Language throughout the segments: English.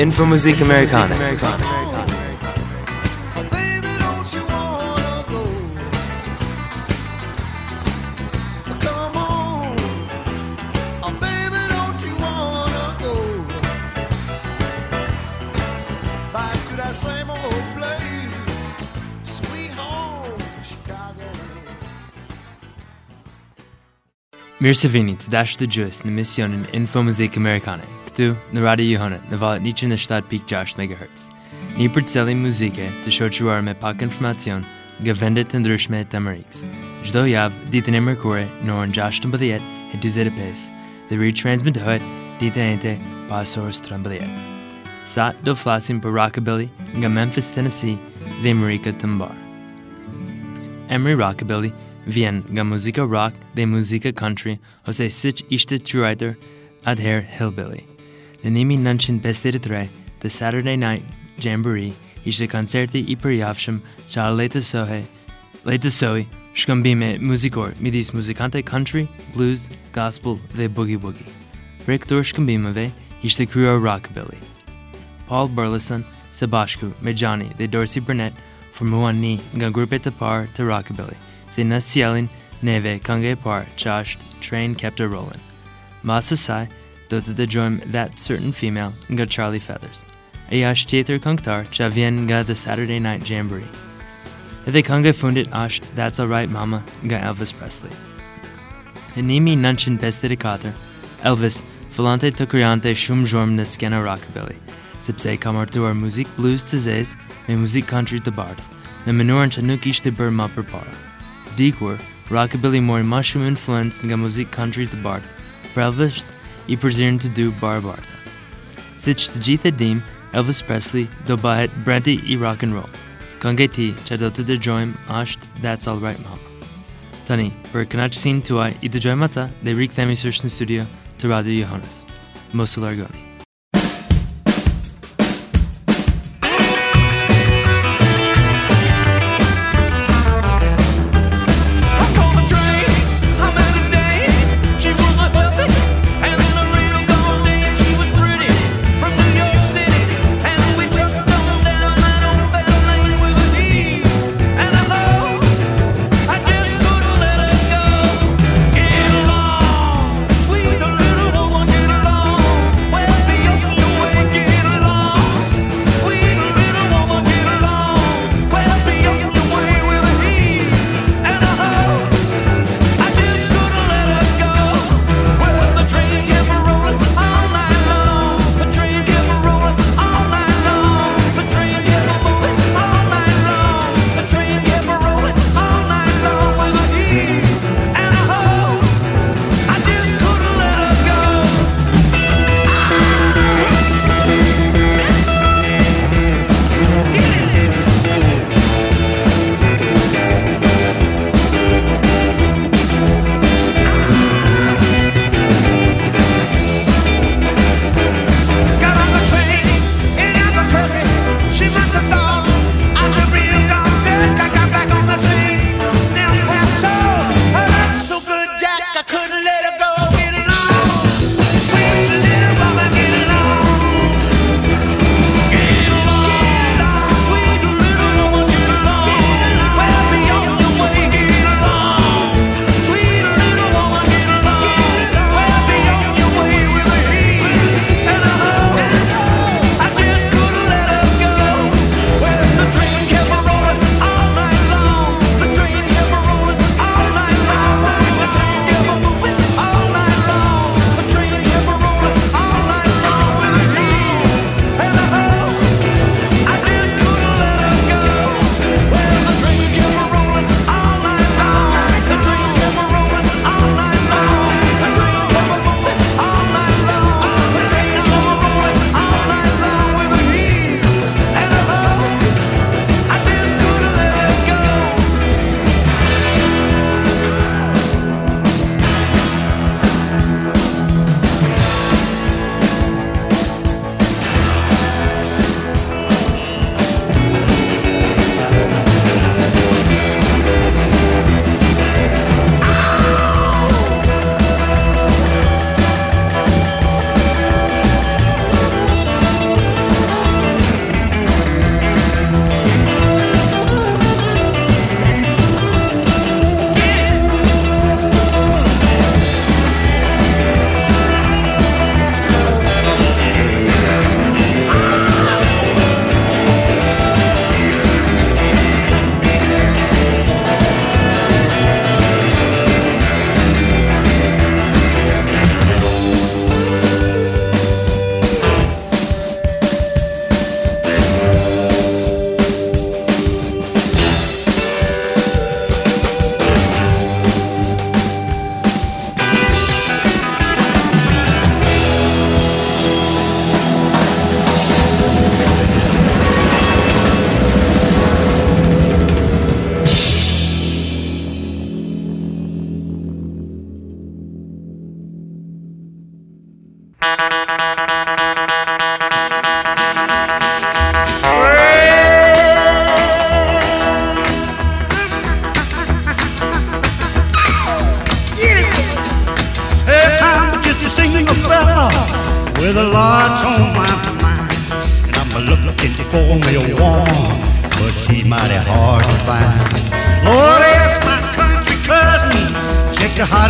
Infomusik Americana. Baby, don't you wanna go? Come on, oh, baby, don't you wanna go back to that same old place, sweet home, Mir Savini to dash the Jews na mission in Infomusik Americana. këtu në Radio Juhane në valet 107.6 MHz. Një përcjellim muzike të shoqëruar me pak informacion nga vendet të ndryshme të Amerikës. Çdo javë ditën e mërkurë në orën 16:45 dhe retransmetohet ditën e të pasorës 13. Sa do flasim për rockabilly nga Memphis, Tennessee dhe Amerika të mbar. Emri rockabilly vjen nga muzika rock dhe muzika country ose siç ishte trurajtër atëherë hillbilly. Në 1953, The Saturday Night Jamboree ishte koncerti i përjafshëm që Arleta Sohe, Leta Sohi, shkëmbime muzikor midis muzikante country, blues, gospel dhe boogie-woogie. Pre këtur shkëmbimeve ishte kryo rockabilly. Paul Burleson së Mejani me dhe Dorsey Burnett formuan një nga grupet të parë të rockabilly dhe në sjellin neve kënga e parë që është Train Kept a Rollin'. Mas së do të dëgjojmë That Certain Female nga Charlie Feathers. Është tjetër këngëtar që vjen nga The Saturday Night Jamboree. Edhe këngë e fundit ash That's Alright Mama nga Elvis Presley. Në 1954, Elvis fillante të krijante shumë zhurmë në skena rockabilly, sepse ka martuar muzik blues të zez me muzik country të bardhë, në mënyrën që nuk ishte bërë më përpara. Dikur, rockabilly mori më shumë influencë nga muzik country bardhë, për Elvis i përzirin të dy barbardha. Si që të gjithë e dim, Elvis Presley do bëhet brendi i rock and roll. Këngë e ti që do të That's All Right Mama. Tani, për kënaqësinë tuaj, i dëgjojmë ata dhe rikthehemi sërish në studio të Radio Jehonës. Mos u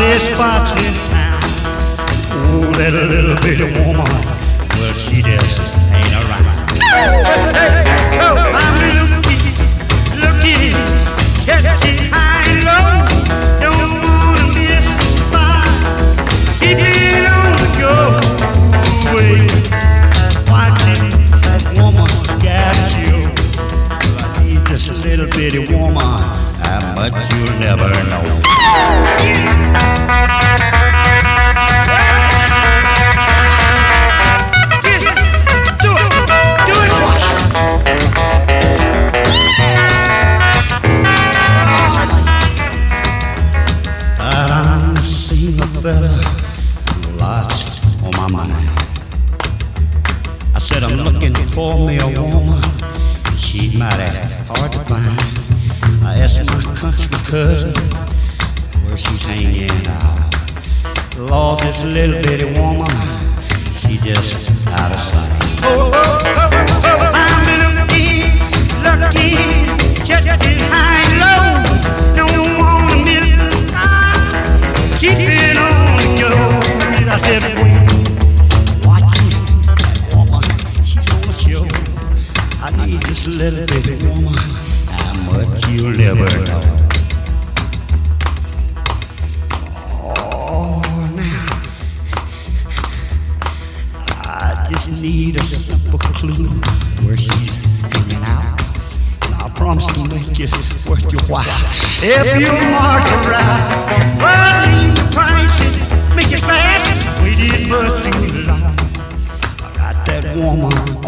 hottest spots in town. Oh, that little bitty woman, well, she just ain't around. Hey, hey, oh, I'm looking, looking, catching high and low. Don't wanna miss spot. Keep it on the go. Watching that you. I need little bitty woman, how much you'll never know. Bitty woman, she just out of sight. Oh, oh, oh, oh, I'm looking, looking, high and low. Don't wanna miss the spot. Keep it on the go. I said, wait, watch it, that woman, she's gonna show. I need just a little bitty woman, how much you'll never need a simple clue where she's hanging out. And I promise to make it worth your while. If you mark her right, well, leave the price and make it fast. Waited much too long. I got that woman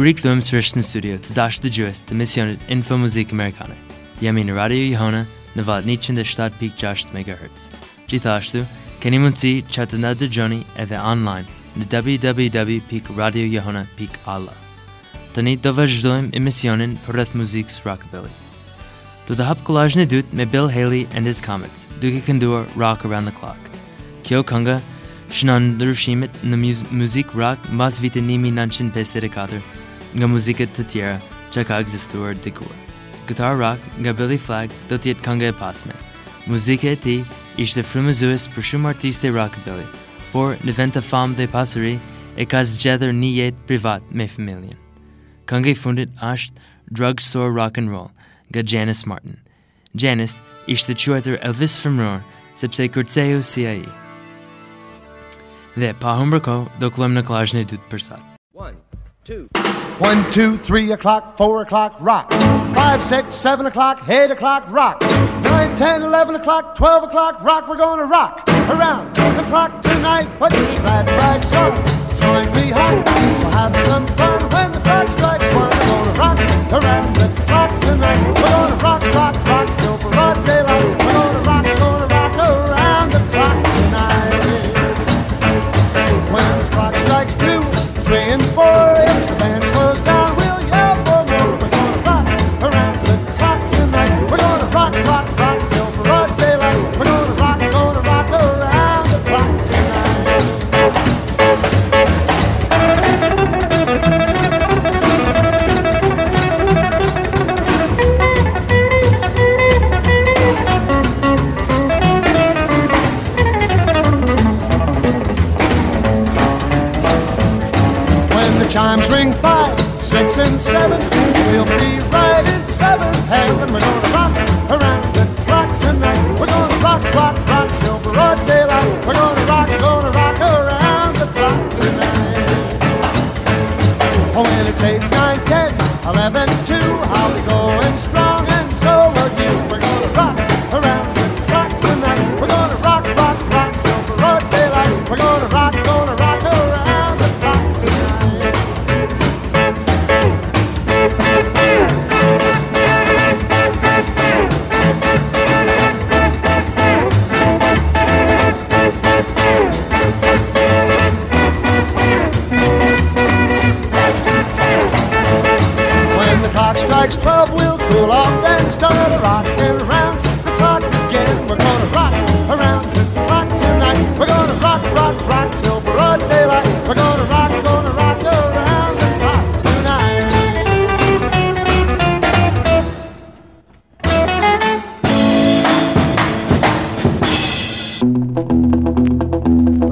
U rikëthuem sërish në studio të dashë dëgjues të misionit Info Muzikë Amerikane. Jemi në Radio Jihona në valët 107.6 MHz. Gjithashtu, keni mundësi që të në dëgjoni edhe online në www.radiojihona.alla. Tani do vazhdojmë emisionin për rrëth muzikës rockabilly. Do të hap kolajnë e dytë me Bill Haley and his Comets, duke kënduar Rock Around the Clock. Kjo kënga shënon ndryshimet në muzikë rock mbas vitit 1954 nga muziket të tjera që ka egzistuar dikur. Guitar Rock nga Billy Flagg do të jetë kënga e pasme. Muzika e tij ishte frymëzues për shumë artiste rockabilly, por në vend të famë dhe pasuri e ka zgjedhur një jetë privat me familjen. Kënga e fundit është Drugstore Rock and Roll nga Janis Martin. Janis ishte quajtur Elvis Femror sepse kërceju si ai. Dhe pa humbër kohë do këllëm në klashën e dytë për sat. 1 2 One, two, three o'clock, four o'clock, rock. Five, six, seven o'clock, eight o'clock, rock. Nine, ten, eleven o'clock, twelve o'clock, rock. We're gonna rock around the clock tonight. Put your glad rags on, join me home. We'll have some fun when the clock strikes one. We're gonna rock around the clock tonight. We're gonna rock, rock, rock till broad daylight. We're gonna rock, gonna rock around the clock tonight. When the clock strikes two, chimes ring five, six, and seven, we'll be right in seventh heaven. We're gonna rock around the clock tonight. We're gonna rock, rock, rock till broad daylight. We're gonna rock, gonna rock around the clock tonight. Oh, when it's eight, nine, ten, eleven, two, I'll be going strong, and so will you.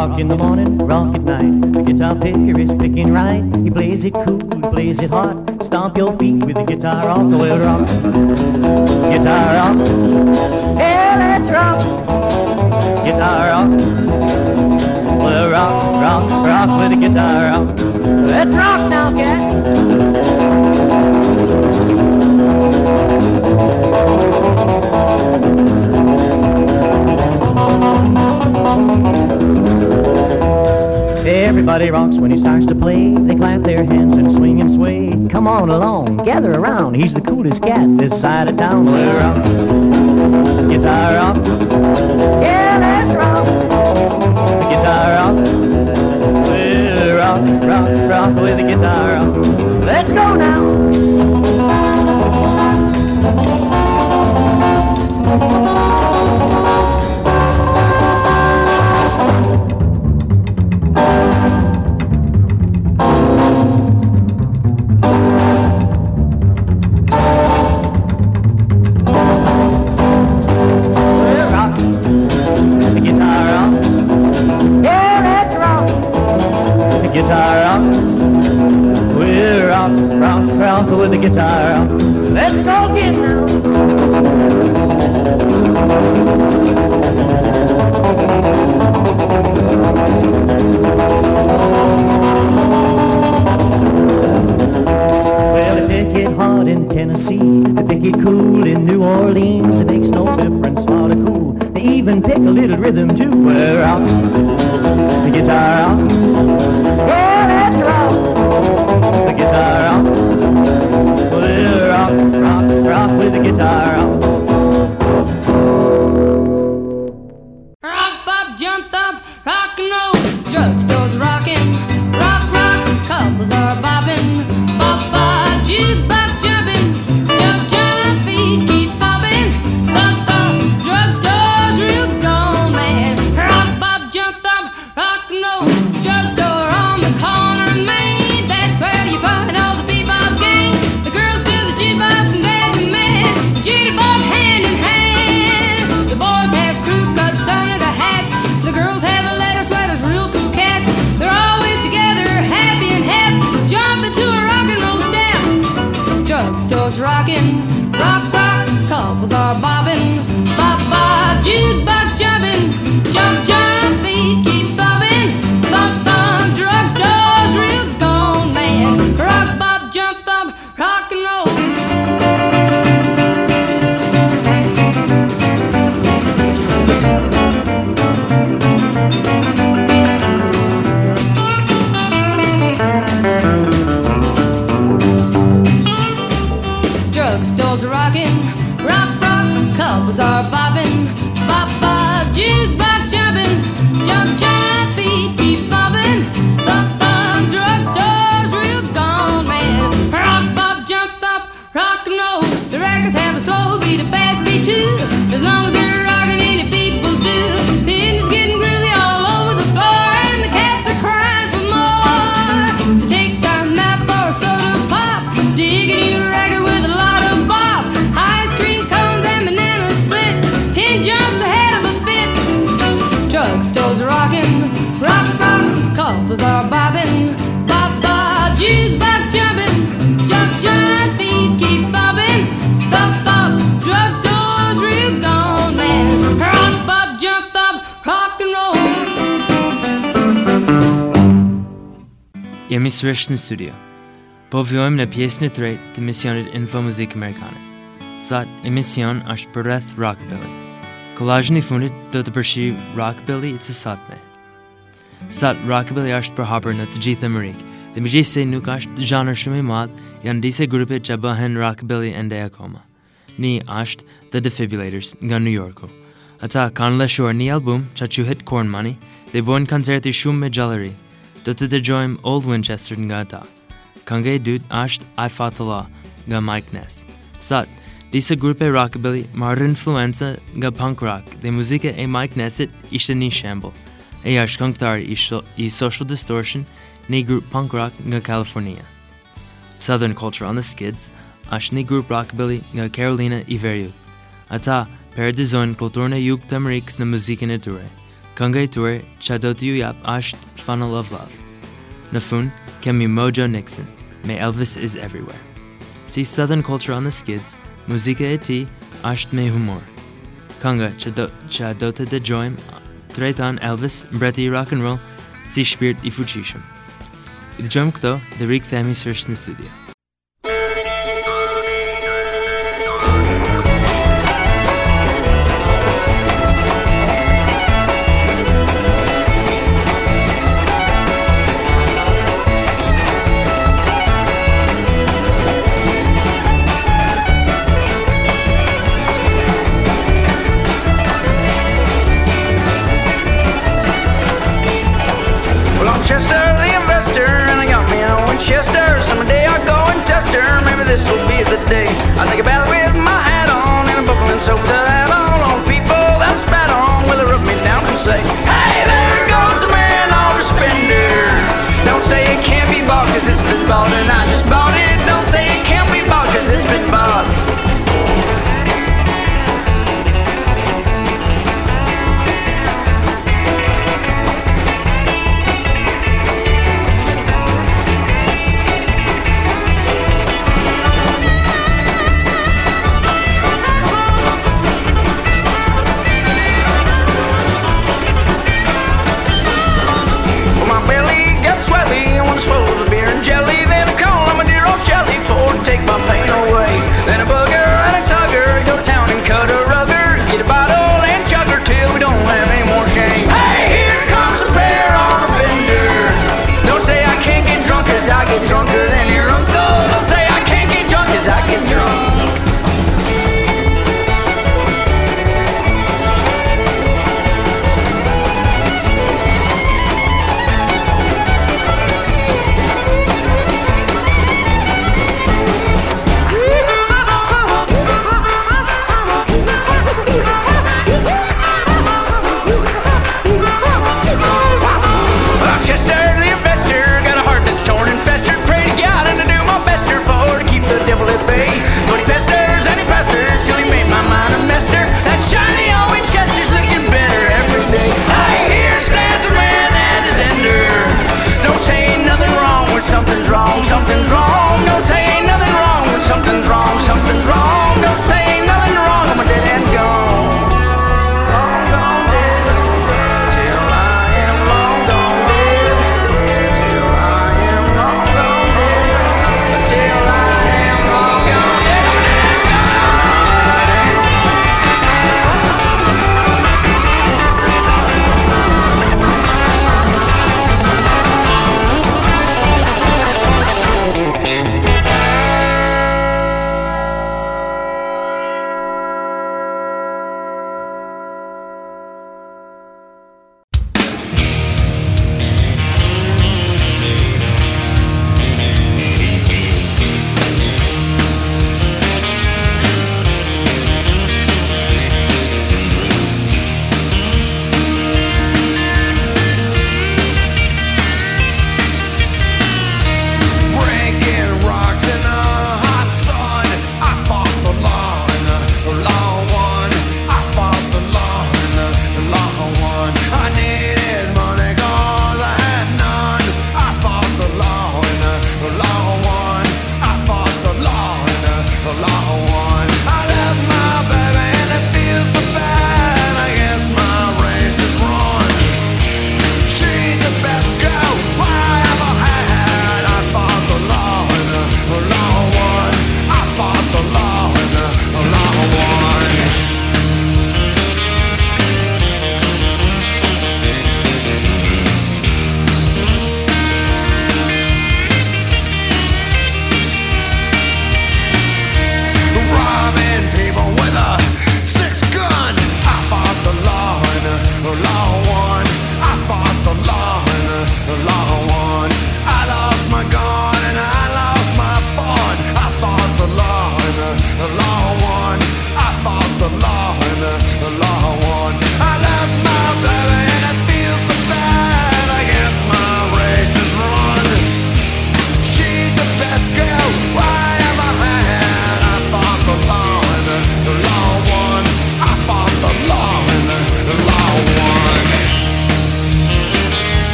Rock in the morning, rock at night. The guitar picker is picking right. He plays it cool, he plays it hot. Stomp your feet with the guitar rock. Well, rock. Guitar rock. Yeah, let's rock. Guitar rock. Well, rock, rock, rock with the guitar rock. Let's rock now, cat. Everybody rocks when he starts to play. They clap their hands and swing and sway. Come on along, gather around. He's the coolest cat this side of town. Well, rock, guitar rock. Yeah, let's rock. Guitar rock. Well, rock, rock, rock with the guitar rock. Let's go now. Drugstores are rocking, rock, rock, couples are bobbing, bop, bop, jukebox jumping, jump, jump, feet keep bobbing, bump, bump, drugstores real gone mad, rock, bop, jump, bop, rock and roll. The records have a slow beat, a fast beat too, as long as couples are bobbing, bob, bob, jukebox jumping, jump, jump, feet keep bobbing, bump, bump, drugstores real gone, man. Rock, bob, jump, bob, rock and roll. Jemi sërish në studio. Po vjojmë në pjesën e tretë të misionit Info Muzikë Amerikane. Sot, emision është për rreth rockabilly. Kolazhin i fundit do të rockabilly të sotme. Sot, rockabilly është përhapur në të gjithë Amerikë, dhe mëgjithë se nuk është zhanër shumë i madh, janë disa grupe që bëhen rockabilly ende akoma. Ni është The Defibrillators nga New Yorku. Ata kanë lëshuar një album që quhet Corn Money dhe bojnë koncerti shumë me gjallëri. Do të dëgjojmë Old Winchester nga ata. Kënga e dytë është I Fought the Law nga Mike Ness. Sot, disa grupe rockabilly marrë influenca nga punk rock dhe muzika e Mike Nessit ishte një shembull. Ai është këngëtar i, sho- i Social Distortion, një grup punk rock nga California. Southern Culture on the Skids është një grup rockabilly nga Carolina i. Ata parodizojnë kulturën e jug të Amerikës në muzikën e tyre. Kënga e tyre që do është Funnel of Love. Në fund, kemi Mojo Nixon me Elvis is Everywhere. Si Southern Culture on the Skids, muzika e ti është me humor. Kënga që do, që do të dëgjojmë treton Elvis, mbreti i rock and roll, si shpirt i fuqishëm. I dëgjojmë këto dhe rikthehemi sërish në studio.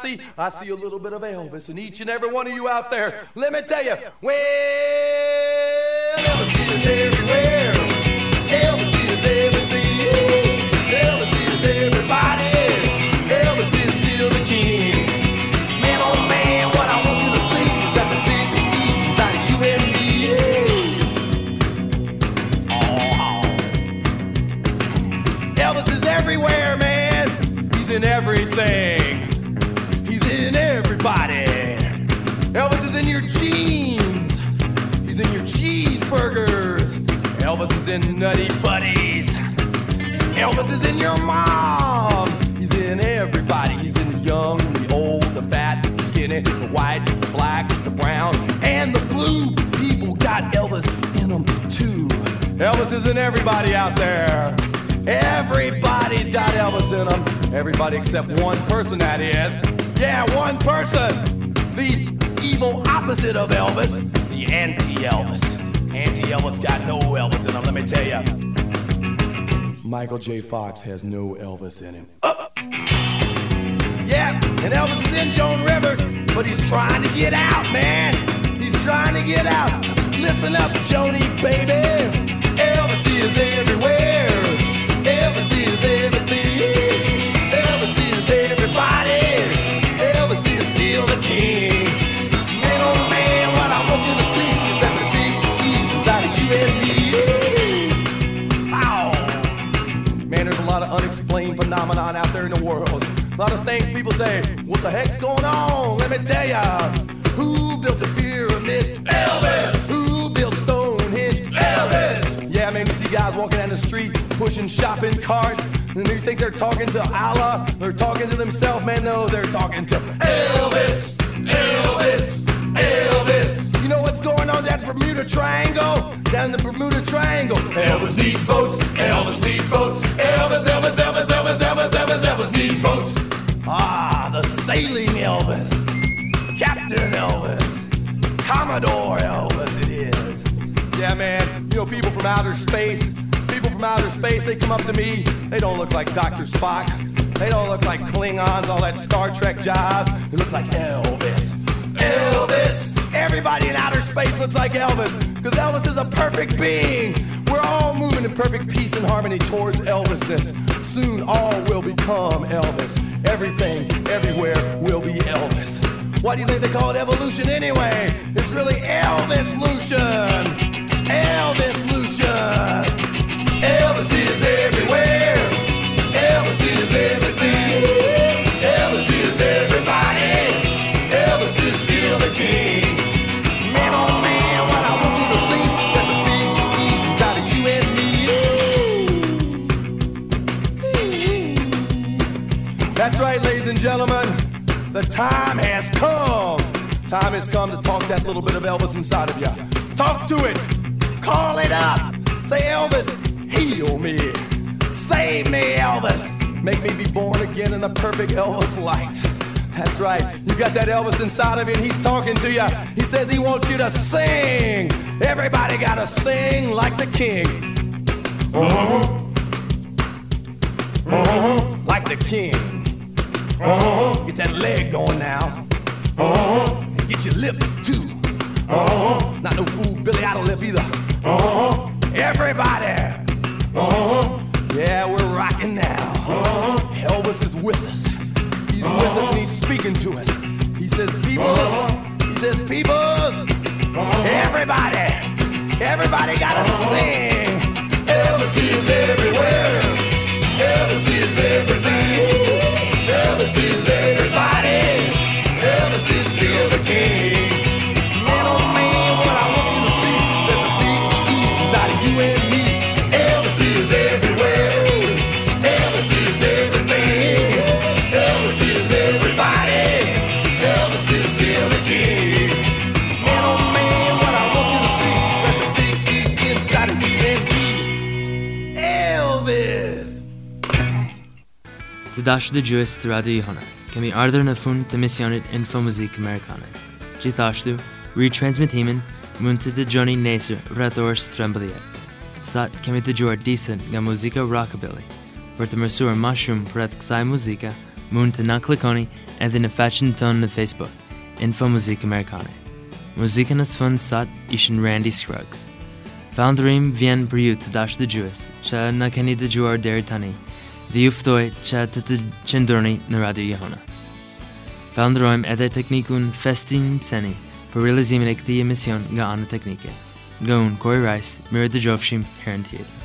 See? I see a little bit of Elvis in each and every one of you out there. Let me tell you, well, in Nutty Buddies. Elvis is in your mom. He's in everybody. He's in the young, the old, the fat, the skinny, the white, the black, the brown, and the blue. People got Elvis in them too. Elvis is in everybody out there. Everybody's got Elvis in them. Everybody except one person, that is. Yeah, one person. The evil opposite of Elvis, the anti Elvis. Anti Elvis got no Elvis in him, let me tell you. Michael J. Fox has no Elvis in him. Uh, yeah, and Elvis is in Joan Rivers, but he's trying to get out, man. He's trying to get out. Listen up, Joni, baby. Elvis is everywhere. Phenomenon out there in the world. A lot of things people say, what the heck's going on? Let me tell ya. Who built the pyramids? Elvis. Who built Stonehenge? Elvis. Yeah, man, you see guys walking down the street pushing shopping carts. And you think they're talking to Allah? They're talking to themselves, man. No, they're talking to Elvis. Elvis. Elvis. You know what's going on the Bermuda Triangle? Down the Bermuda Triangle. Elvis needs boats. Elvis needs boats. Elvis, Elvis, Elvis, Elvis, Elvis, Elvis, Elvis needs boats. Ah, the sailing Elvis. Captain Elvis. Commodore Elvis, it is. Yeah, man. You know, people from outer space, people from outer space, they come up to me. They don't look like Dr. Spock. They don't look like Klingons, all that Star Trek jive. They look like Elvis. Elvis! Everybody in outer space looks like Elvis, because Elvis is a perfect being. We're all moving in perfect peace and harmony towards Elvisness. Soon all will become Elvis. Everything, everywhere will be Elvis. Why do you think they call it evolution anyway? It's really Elvis-lution. Elvis-lution. Elvis is everywhere. Elvis is everything. And gentlemen. The time has come. Time has come to talk that little bit of Elvis inside of you. Talk to it. Call it up. Say, Elvis, heal me. Save me, Elvis. Make me be born again in the perfect Elvis light. That's right. You got that Elvis inside of you, and he's talking to you. He says he wants you to sing. Everybody gotta sing like the king. Uh-huh. Uh-huh. Like the king. Uh-huh. Get that leg going now. Uh-huh. And get your lip too. Uh-huh. Not no fool Billy Idol lip either. Uh-huh. Everybody. Uh-huh. Yeah, we're rocking now. Uh-huh. Elvis is with us. He's with us and he's speaking to us. He says, peoples. He says, peoples. Everybody. Everybody gotta sing. Elvis is everywhere. Elvis is everything. Elvis is everybody. Elvis is still the king. Tadash de Juis to Radio Jehona, kemi ardar na fun de missionit Info Musik Americana. Jithashtu, retransmit himen, munta de Johnny Naser, Rador Strembeliet. Sat kemi de Jor decent ga musica rockabilly. Berta Mersuer Mushroom Pret Ksai Musica, Moon to Naklikoni, and in a fashion tone na Facebook, Info Music Americane. Musica nas fun sat ishin Randy Scruggs. Foundrim vien briu to dash the Jewis, cha na kenny the Juar der dhe ju ftoj që të të qëndërni në Radio Jehona. Falëndrojmë edhe teknikun Festin Pseni për realizimin e këtij emision nga anë teknike. Nga unë, Kori Rice, mire të gjofshim herën tjetër.